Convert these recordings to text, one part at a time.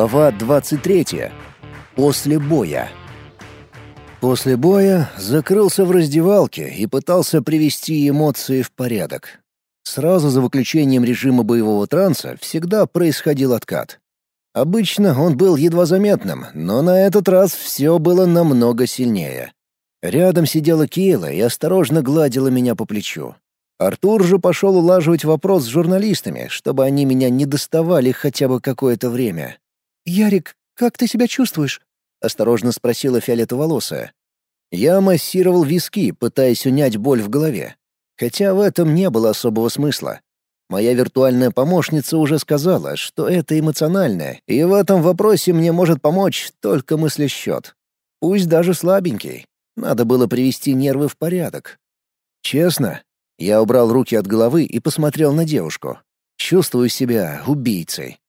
Глава 23. После боя. После боя закрылся в раздевалке и пытался привести эмоции в порядок. Сразу за выключением режима боевого транса всегда происходил откат. Обычно он был едва заметным, но на этот раз все было намного сильнее. Рядом сидела Кейла и осторожно гладила меня по плечу. Артур же пошел улаживать вопрос с журналистами, чтобы они меня не доставали хотя бы какое-то время. «Ярик, как ты себя чувствуешь?» — осторожно спросила фиолетоволосая. Я массировал виски, пытаясь унять боль в голове. Хотя в этом не было особого смысла. Моя виртуальная помощница уже сказала, что это эмоциональное, и в этом вопросе мне может помочь только мыслесчет. Пусть даже слабенький. Надо было привести нервы в порядок. Честно, я убрал руки от головы и посмотрел на девушку. Чувствую себя убийцей.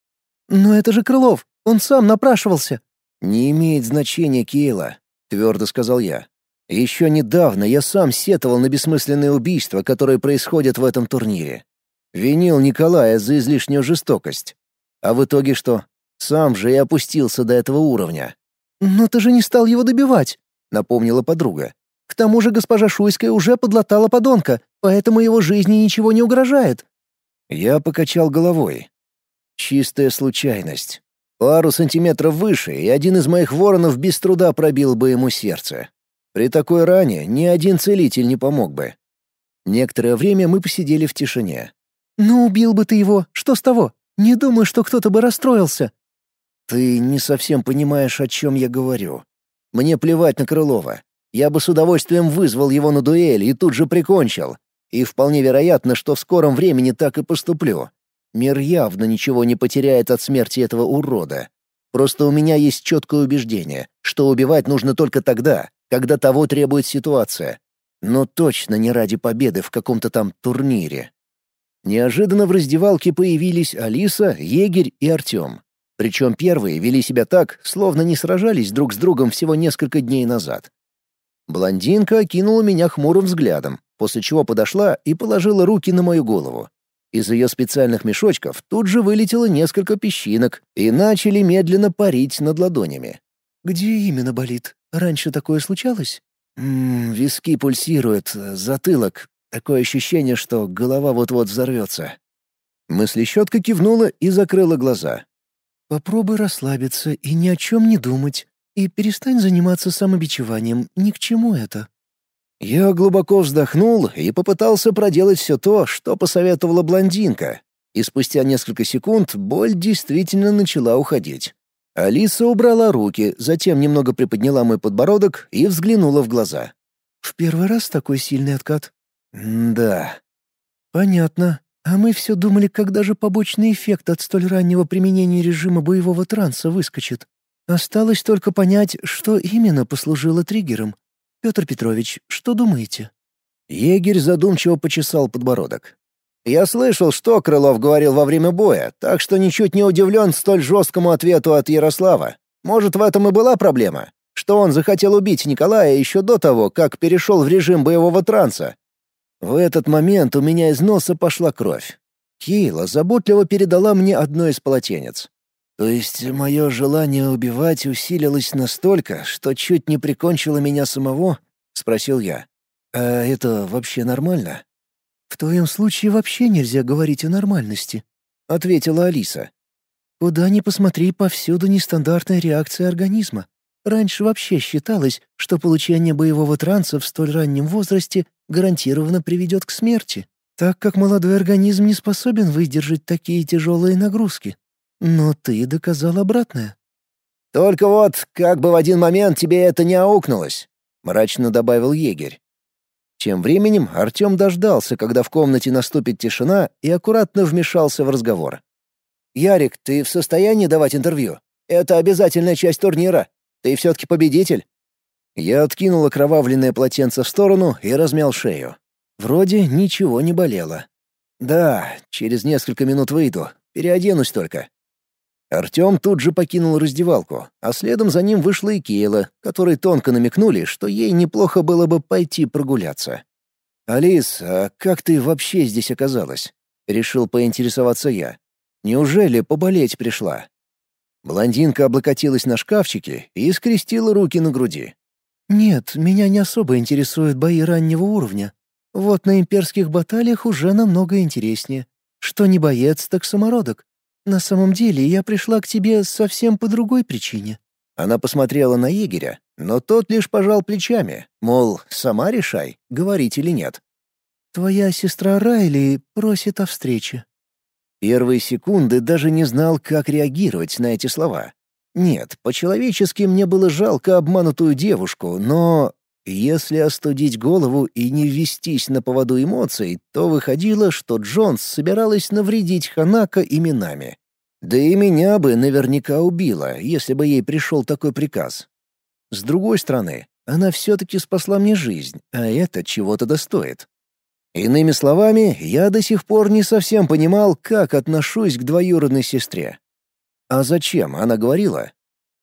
«Но это же Крылов!» Он сам напрашивался». «Не имеет значения, Кейла», — твердо сказал я. «Еще недавно я сам сетовал на бессмысленные убийства, которые происходят в этом турнире. Винил Николая за излишнюю жестокость. А в итоге что? Сам же и опустился до этого уровня». «Но ты же не стал его добивать», — напомнила подруга. «К тому же госпожа Шуйская уже подлатала подонка, поэтому его жизни ничего не угрожает». Я покачал головой. Чистая случайность. Пару сантиметров выше, и один из моих воронов без труда пробил бы ему сердце. При такой ране ни один целитель не помог бы. Некоторое время мы посидели в тишине. «Ну, убил бы ты его, что с того? Не думаю, что кто-то бы расстроился». «Ты не совсем понимаешь, о чем я говорю. Мне плевать на Крылова. Я бы с удовольствием вызвал его на дуэль и тут же прикончил. И вполне вероятно, что в скором времени так и поступлю. Мир явно ничего не потеряет от смерти этого урода. Просто у меня есть четкое убеждение, что убивать нужно только тогда, когда того требует ситуация. Но точно не ради победы в каком-то там турнире. Неожиданно в раздевалке появились Алиса, Егерь и Артем. Причем первые вели себя так, словно не сражались друг с другом всего несколько дней назад. Блондинка окинула меня хмурым взглядом, после чего подошла и положила руки на мою голову. Из ее специальных мешочков тут же вылетело несколько песчинок и начали медленно парить над ладонями. «Где именно болит? Раньше такое случалось?» «Ммм, виски пульсируют, затылок. Такое ощущение, что голова вот-вот взорвется». Мыслещетка кивнула и закрыла глаза. «Попробуй расслабиться и ни о чем не думать. И перестань заниматься самобичеванием. Ни к чему это». Я глубоко вздохнул и попытался проделать все то, что посоветовала блондинка. И спустя несколько секунд боль действительно начала уходить. Алиса убрала руки, затем немного приподняла мой подбородок и взглянула в глаза. «В первый раз такой сильный откат?» «Да». «Понятно. А мы все думали, когда же побочный эффект от столь раннего применения режима боевого транса выскочит. Осталось только понять, что именно послужило триггером. Петр Петрович, что думаете?» Егерь задумчиво почесал подбородок. «Я слышал, что Крылов говорил во время боя, так что ничуть не удивлен столь жесткому ответу от Ярослава. Может, в этом и была проблема? Что он захотел убить Николая еще до того, как перешел в режим боевого транса? В этот момент у меня из носа пошла кровь. Кейла заботливо передала мне одно из полотенец. То есть мое желание убивать усилилось настолько, что чуть не прикончило меня самого? Спросил я. А это вообще нормально? В твоем случае вообще нельзя говорить о нормальности, ответила Алиса. Куда ни посмотри, повсюду нестандартная реакция организма. Раньше вообще считалось, что получение боевого транса в столь раннем возрасте гарантированно приведет к смерти, так как молодой организм не способен выдержать такие тяжелые нагрузки. Но ты доказал обратное. «Только вот, как бы в один момент тебе это не аукнулось», — мрачно добавил егерь. Тем временем Артем дождался, когда в комнате наступит тишина, и аккуратно вмешался в разговор. «Ярик, ты в состоянии давать интервью? Это обязательная часть турнира. Ты все-таки победитель». Я откинул окровавленное полотенце в сторону и размял шею. Вроде ничего не болело. «Да, через несколько минут выйду. Переоденусь только. Артем тут же покинул раздевалку, а следом за ним вышла и Кейла, которой тонко намекнули, что ей неплохо было бы пойти прогуляться. «Алис, а как ты вообще здесь оказалась?» — решил поинтересоваться я. «Неужели поболеть пришла?» Блондинка облокотилась на шкафчике и скрестила руки на груди. «Нет, меня не особо интересуют бои раннего уровня. Вот на имперских баталиях уже намного интереснее. Что не боец, так самородок. На самом деле я пришла к тебе совсем по другой причине». Она посмотрела на егеря, но тот лишь пожал плечами, мол, сама решай, говорить или нет. «Твоя сестра Райли просит о встрече». Первые секунды даже не знал, как реагировать на эти слова. Нет, по-человечески мне было жалко обманутую девушку, но если остудить голову и не ввестись на поводу эмоций, то выходило, что Джонс собиралась навредить Ханака именами. Да и меня бы наверняка убила, если бы ей пришел такой приказ. С другой стороны, она все-таки спасла мне жизнь, а это чего-то достоит. Иными словами, я до сих пор не совсем понимал, как отношусь к двоюродной сестре. А зачем, она говорила?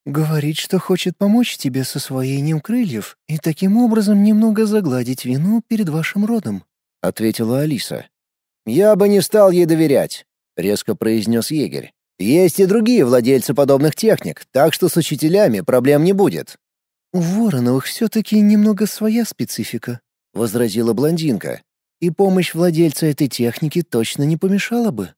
«Говорит, что хочет помочь тебе с освоением крыльев и таким образом немного загладить вину перед вашим родом», — ответила Алиса. «Я бы не стал ей доверять», — резко произнес егерь. «Есть и другие владельцы подобных техник, так что с учителями проблем не будет». «У Вороновых все-таки немного своя специфика», — возразила блондинка и помощь владельца этой техники точно не помешала бы.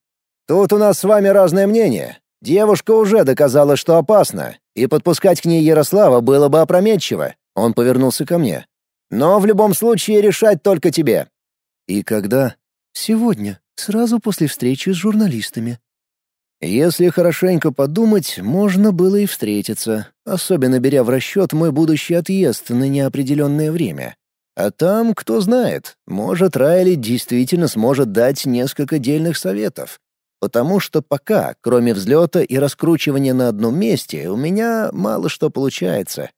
Тут у нас с вами разное мнение. Девушка уже доказала, что опасно, и подпускать к ней Ярослава было бы опрометчиво. Он повернулся ко мне. Но в любом случае решать только тебе. И когда? Сегодня, сразу после встречи с журналистами. Если хорошенько подумать, можно было и встретиться, особенно беря в расчет мой будущий отъезд на неопределенное время. А там, кто знает, может, Райли действительно сможет дать несколько дельных советов. Потому что пока, кроме взлета и раскручивания на одном месте, у меня мало что получается.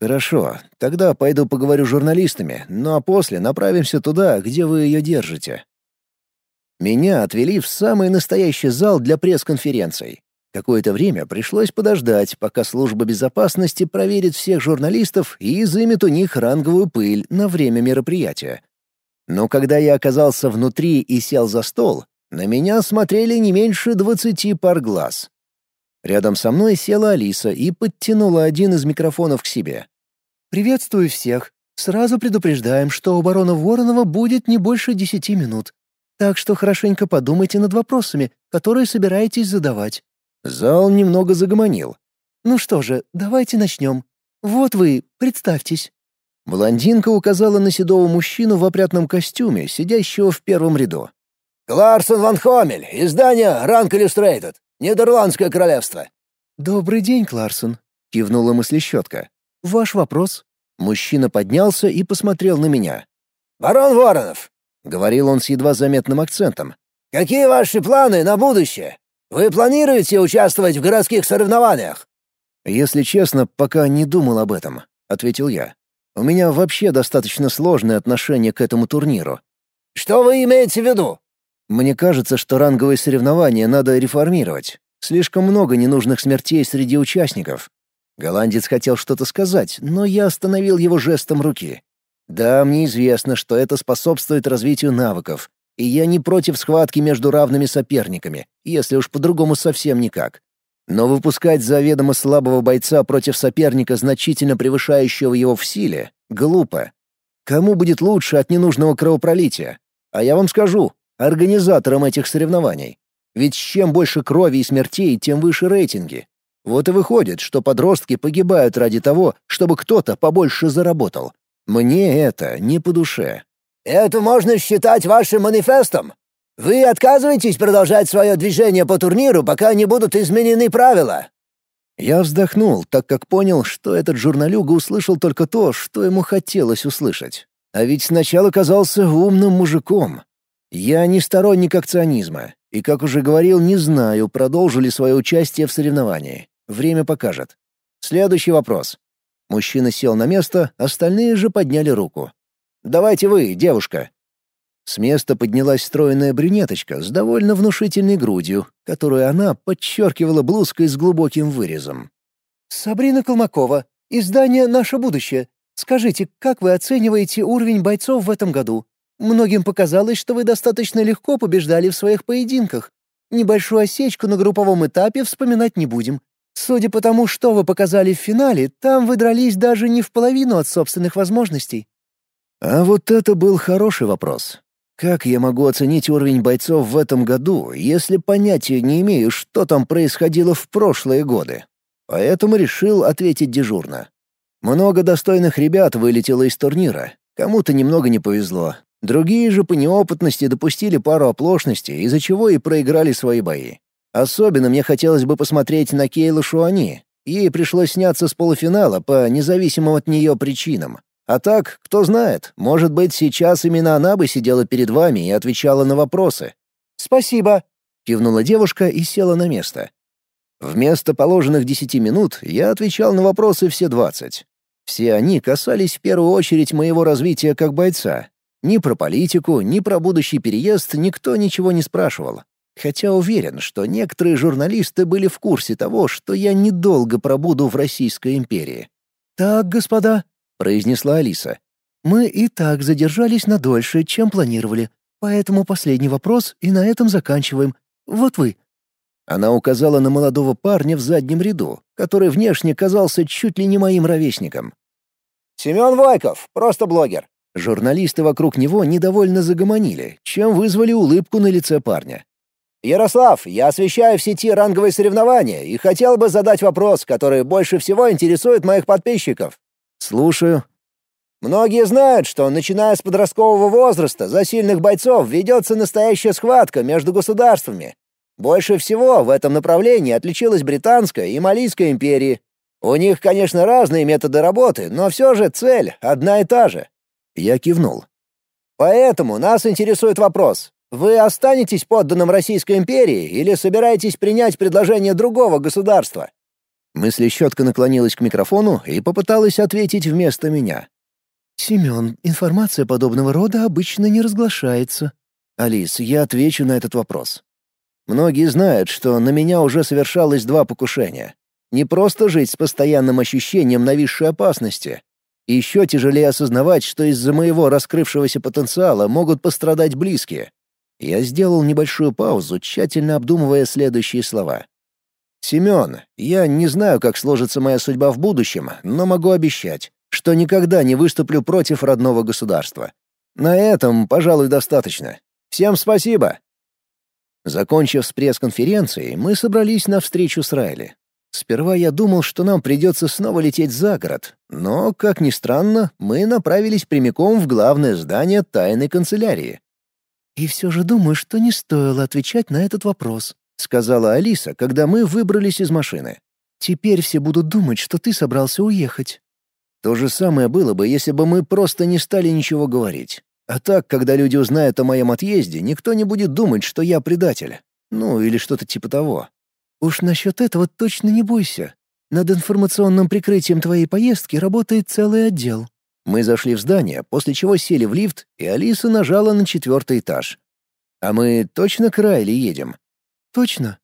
Хорошо, тогда пойду поговорю с журналистами, ну а после направимся туда, где вы ее держите. Меня отвели в самый настоящий зал для пресс-конференций. Какое-то время пришлось подождать, пока служба безопасности проверит всех журналистов и изымет у них ранговую пыль на время мероприятия. Но когда я оказался внутри и сел за стол, на меня смотрели не меньше двадцати пар глаз. Рядом со мной села Алиса и подтянула один из микрофонов к себе. «Приветствую всех. Сразу предупреждаем, что у барона Воронова будет не больше десяти минут. Так что хорошенько подумайте над вопросами, которые собираетесь задавать. Зал немного загомонил. «Ну что же, давайте начнем. Вот вы, представьтесь». Блондинка указала на седого мужчину в опрятном костюме, сидящего в первом ряду. «Кларсон ван Хомель, издание «Ранг Иллюстрейтед», Нидерландское королевство». «Добрый день, Кларсон», — кивнула мыслещетка. «Ваш вопрос?» Мужчина поднялся и посмотрел на меня. «Барон Воронов», — говорил он с едва заметным акцентом. «Какие ваши планы на будущее? Вы планируете участвовать в городских соревнованиях?» «Если честно, пока не думал об этом», — ответил я. «У меня вообще достаточно сложное отношение к этому турниру». «Что вы имеете в виду?» «Мне кажется, что ранговые соревнования надо реформировать. Слишком много ненужных смертей среди участников». Голландец хотел что-то сказать, но я остановил его жестом руки. «Да, мне известно, что это способствует развитию навыков, и я не против схватки между равными соперниками, если уж по-другому совсем никак. Но выпускать заведомо слабого бойца против соперника, значительно превышающего его в силе, глупо. Кому будет лучше от ненужного кровопролития? А я вам скажу, организаторам этих соревнований. Ведь чем больше крови и смертей, тем выше рейтинги. Вот и выходит, что подростки погибают ради того, чтобы кто-то побольше заработал. Мне это не по душе. Это можно считать вашим манифестом? Вы отказываетесь продолжать свое движение по турниру, пока не будут изменены правила?» Я вздохнул, так как понял, что этот журналюга услышал только то, что ему хотелось услышать. А ведь сначала казался умным мужиком. Я не сторонник акционизма, и, как уже говорил, не знаю, продолжу ли свое участие в соревновании. Время покажет. Следующий вопрос. Мужчина сел на место, остальные же подняли руку. Давайте вы, девушка». С места поднялась стройная брюнеточка с довольно внушительной грудью, которую она подчеркивала блузкой с глубоким вырезом. «Сабрина Колмакова, издание «Наше будущее». Скажите, как вы оцениваете уровень бойцов в этом году? Многим показалось, что вы достаточно легко побеждали в своих поединках. Небольшую осечку на групповом этапе вспоминать не будем. Судя по тому, что вы показали в финале, там вы дрались даже не в половину от собственных возможностей». А вот это был хороший вопрос. Как я могу оценить уровень бойцов в этом году, если понятия не имею, что там происходило в прошлые годы? Поэтому решил ответить дежурно. Много достойных ребят вылетело из турнира. Кому-то немного не повезло. Другие же по неопытности допустили пару оплошностей, из-за чего и проиграли свои бои. Особенно мне хотелось бы посмотреть на Кейлу Шуани. Ей пришлось сняться с полуфинала по независимым от нее причинам. А так, кто знает, может быть, сейчас именно она бы сидела перед вами и отвечала на вопросы. «Спасибо», — кивнула девушка и села на место. Вместо положенных десяти минут я отвечал на вопросы все двадцать. Все они касались в первую очередь моего развития как бойца. Ни про политику, ни про будущий переезд никто ничего не спрашивал. Хотя уверен, что некоторые журналисты были в курсе того, что я недолго пробуду в Российской империи. «Так, господа», — произнесла Алиса. «Мы и так задержались на дольше, чем планировали, поэтому последний вопрос, и на этом заканчиваем. Вот вы». Она указала на молодого парня в заднем ряду, который внешне казался чуть ли не моим ровесником. «Семен Вайков, просто блогер». Журналисты вокруг него недовольно загомонили, чем вызвали улыбку на лице парня. «Ярослав, я освещаю в сети ранговые соревнования и хотел бы задать вопрос, который больше всего интересует моих подписчиков. «Слушаю». «Многие знают, что, начиная с подросткового возраста, за сильных бойцов ведется настоящая схватка между государствами. Больше всего в этом направлении отличилась Британская и Малийская империи. У них, конечно, разные методы работы, но все же цель одна и та же». Я кивнул. «Поэтому нас интересует вопрос. Вы останетесь подданным Российской империи или собираетесь принять предложение другого государства?» Мыслещетка наклонилась к микрофону и попыталась ответить вместо меня. «Семен, информация подобного рода обычно не разглашается». «Алис, я отвечу на этот вопрос. Многие знают, что на меня уже совершалось два покушения. Не просто жить с постоянным ощущением нависшей опасности. Еще тяжелее осознавать, что из-за моего раскрывшегося потенциала могут пострадать близкие. Я сделал небольшую паузу, тщательно обдумывая следующие слова. «Семен, я не знаю, как сложится моя судьба в будущем, но могу обещать, что никогда не выступлю против родного государства. На этом, пожалуй, достаточно. Всем спасибо!» Закончив с пресс-конференцией, мы собрались на встречу с Райли. Сперва я думал, что нам придется снова лететь за город, но, как ни странно, мы направились прямиком в главное здание тайной канцелярии. «И все же думаю, что не стоило отвечать на этот вопрос», — сказала Алиса, когда мы выбрались из машины. «Теперь все будут думать, что ты собрался уехать». То же самое было бы, если бы мы просто не стали ничего говорить. А так, когда люди узнают о моем отъезде, никто не будет думать, что я предатель. Ну, или что-то типа того. Уж насчет этого точно не бойся. Над информационным прикрытием твоей поездки работает целый отдел. Мы зашли в здание, после чего сели в лифт, и Алиса нажала на четвертый этаж. «А мы точно к Райли едем?» Точно.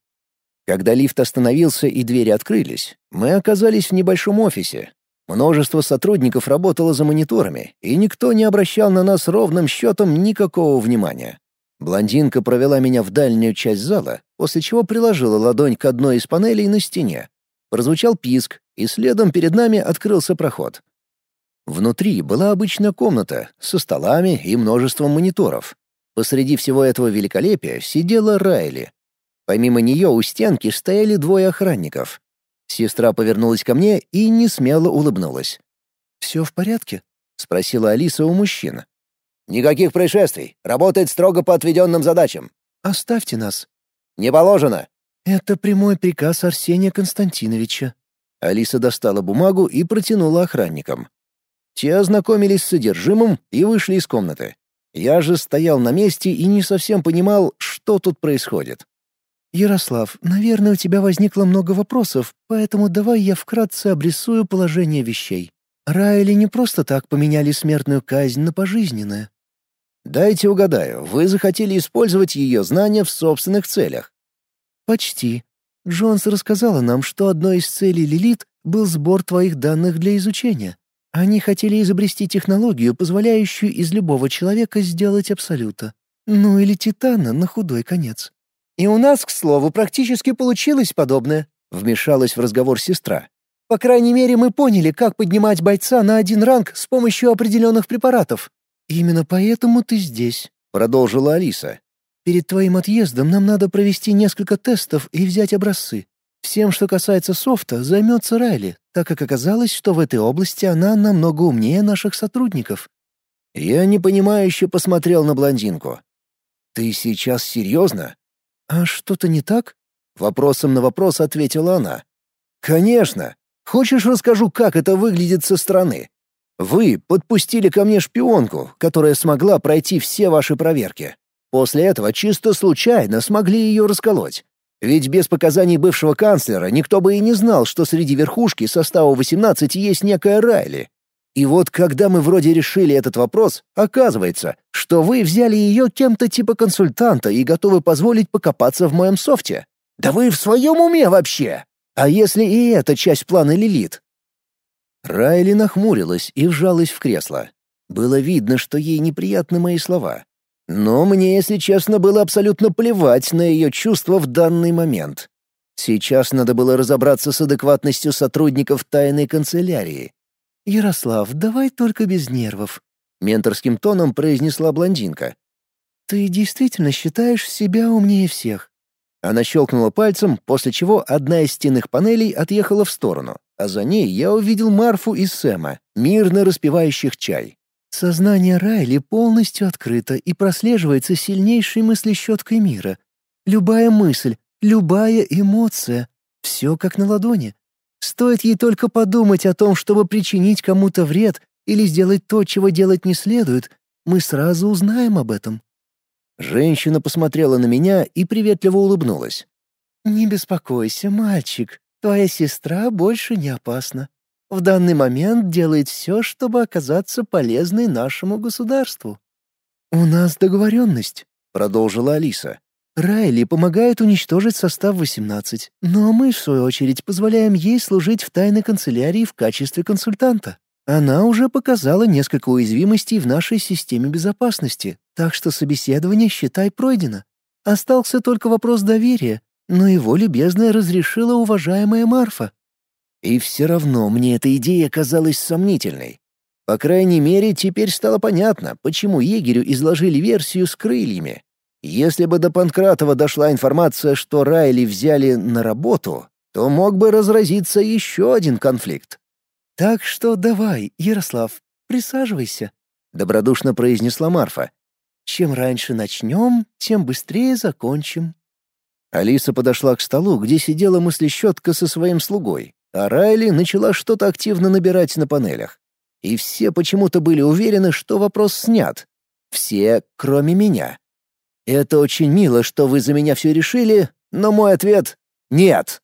Когда лифт остановился и двери открылись, мы оказались в небольшом офисе. Множество сотрудников работало за мониторами, и никто не обращал на нас ровным счетом никакого внимания. Блондинка провела меня в дальнюю часть зала, после чего приложила ладонь к одной из панелей на стене. Прозвучал писк, и следом перед нами открылся проход. Внутри была обычная комната со столами и множеством мониторов. Посреди всего этого великолепия сидела Райли, Помимо нее у стенки стояли двое охранников. Сестра повернулась ко мне и не смело улыбнулась. «Все в порядке?» — спросила Алиса у мужчин. «Никаких происшествий. Работает строго по отведенным задачам». «Оставьте нас». «Не положено». «Это прямой приказ Арсения Константиновича». Алиса достала бумагу и протянула охранникам. Те ознакомились с содержимым и вышли из комнаты. Я же стоял на месте и не совсем понимал, что тут происходит. «Ярослав, наверное, у тебя возникло много вопросов, поэтому давай я вкратце обрисую положение вещей. Райли не просто так поменяли смертную казнь на пожизненное». «Дайте угадаю, вы захотели использовать ее знания в собственных целях?» «Почти. Джонс рассказала нам, что одной из целей Лилит был сбор твоих данных для изучения. Они хотели изобрести технологию, позволяющую из любого человека сделать абсолюта. Ну или Титана на худой конец. И у нас, к слову, практически получилось подобное», — Вмешалась в разговор сестра. По крайней мере, мы поняли, как поднимать бойца на один ранг с помощью определенных препаратов. Именно поэтому ты здесь, продолжила Алиса. Перед твоим отъездом нам надо провести несколько тестов и взять образцы. Всем, что касается софта, займется Райли, так как оказалось, что в этой области она намного умнее наших сотрудников. Я непонимающе посмотрел на блондинку. «Ты сейчас серьезно?» «А что-то не так?» Вопросом на вопрос ответила она. «Конечно. Хочешь, расскажу, как это выглядит со стороны? Вы подпустили ко мне шпионку, которая смогла пройти все ваши проверки. После этого чисто случайно смогли ее расколоть. Ведь без показаний бывшего канцлера никто бы и не знал, что среди верхушки состава 18 есть некая Райли. И вот когда мы вроде решили этот вопрос, оказывается, что вы взяли ее кем-то типа консультанта и готовы позволить покопаться в моем софте. Да вы в своем уме вообще? А если и это часть плана Лилит? Райли нахмурилась и вжалась в кресло. Было видно, что ей неприятны мои слова. Но мне, если честно, было абсолютно плевать на ее чувства в данный момент. Сейчас надо было разобраться с адекватностью сотрудников тайной канцелярии. «Ярослав, давай только без нервов», — менторским тоном произнесла блондинка. «Ты действительно считаешь себя умнее всех?» Она щелкнула пальцем, после чего одна из стенных панелей отъехала в сторону, а за ней я увидел Марфу и Сэма, мирно распивающих чай. Сознание Райли полностью открыто и прослеживается сильнейшей мыслещеткой мира. Любая мысль, любая эмоция — все как на ладони. Стоит ей только подумать о том, чтобы причинить кому-то вред или сделать то, чего делать не следует, мы сразу узнаем об этом. Женщина посмотрела на меня и приветливо улыбнулась. «Не беспокойся, мальчик, твоя сестра больше не опасна. В данный момент делает все, чтобы оказаться полезной нашему государству». «У нас договоренность», — продолжила Алиса. Райли помогает уничтожить состав 18, но мы, в свою очередь, позволяем ей служить в тайной канцелярии в качестве консультанта. Она уже показала несколько уязвимостей в нашей системе безопасности, так что собеседование, считай, пройдено. Остался только вопрос доверия, но его любезно разрешила уважаемая Марфа. И все равно мне эта идея казалась сомнительной. По крайней мере, теперь стало понятно, почему егерю изложили версию с крыльями. Если бы до Панкратова дошла информация, что Райли взяли на работу, то мог бы разразиться еще один конфликт. «Так что давай, Ярослав, присаживайся», — добродушно произнесла Марфа. «Чем раньше начнем, тем быстрее закончим». Алиса подошла к столу, где сидела мыслещетка со своим слугой, а Райли начала что-то активно набирать на панелях. И все почему-то были уверены, что вопрос снят. Все, кроме меня. Это очень мило, что вы за меня все решили, но мой ответ — нет.